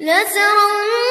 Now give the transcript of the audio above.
لترون